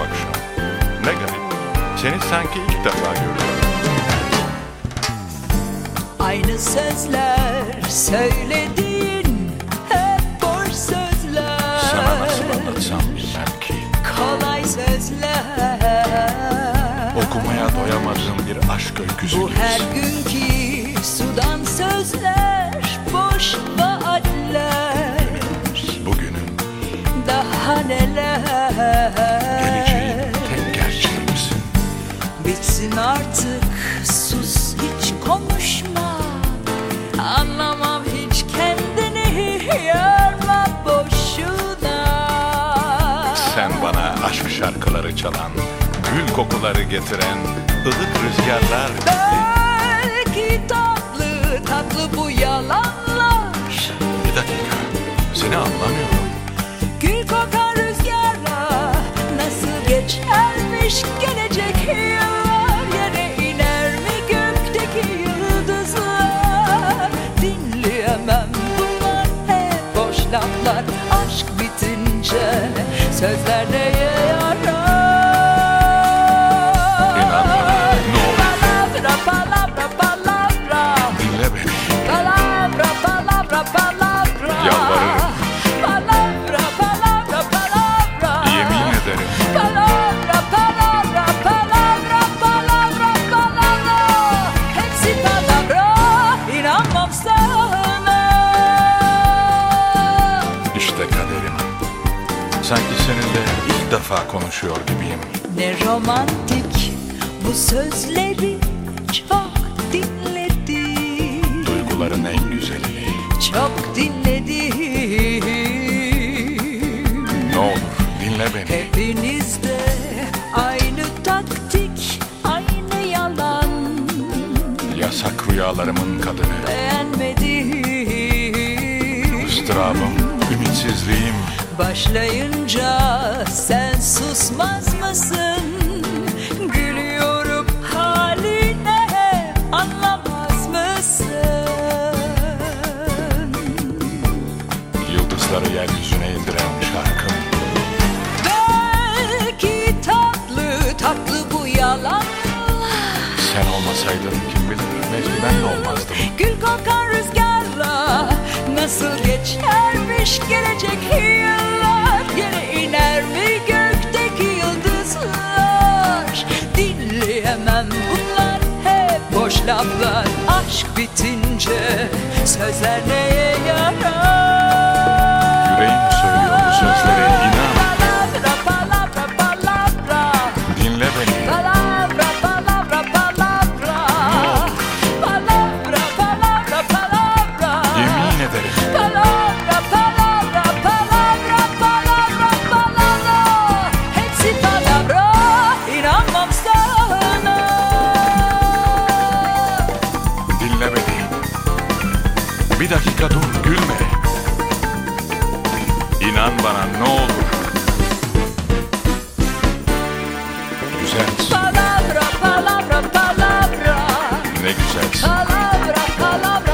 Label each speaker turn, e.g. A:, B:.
A: akşam. Ne garip. Seni sanki ilk defa görüyorum.
B: Aynı sözler söylediğin hep boş sözler
A: Sana nasıl anlatsam bilmem ki.
B: Kolay sözler
A: Okumaya doyamadığım bir aşk öyküsü
B: Bu her günkü sudan sözler boş vaatler
A: Bugünün
B: Daha neler
A: Sen bana aşk şarkıları çalan, gül kokuları getiren, ılık rüzgarlar.
B: Belki tatlı tatlı bu yalanlar
A: Bir dakika, seni anlamıyorum.
B: Gül kokar rüzgarla Nasıl geçermiş gelecek bitince sözler
A: Seninle ilk defa konuşuyor gibiyim.
B: Ne romantik bu sözleri çok dinledim
A: Duyguların en güzelini.
B: Çok dinledim
A: Ne olur dinle beni.
B: Hepinizde aynı taktik, aynı yalan
A: Yasak rüyalarımın kadını.
B: Beğenmedim
A: ıstırabım, ümitsizliğim.
B: Başlayınca sen susmaz mısın? Gülüyorum haline anlamaz mısın?
A: Yıldızları yeryüzüne indiren şarkım.
B: Belki tatlı tatlı bu yalan
A: Sen olmasaydın kim bilir belki ben de olmazdım.
B: Gül kokan rüzgarla Nasıl geçermiş gelecek yıllar laflar Aşk bitince sözler neye
A: İnan bana ne olur. Güzelsin.
B: Palavra, palavra, palavra.
A: Ne güzelsin.
B: Palavra, palavra,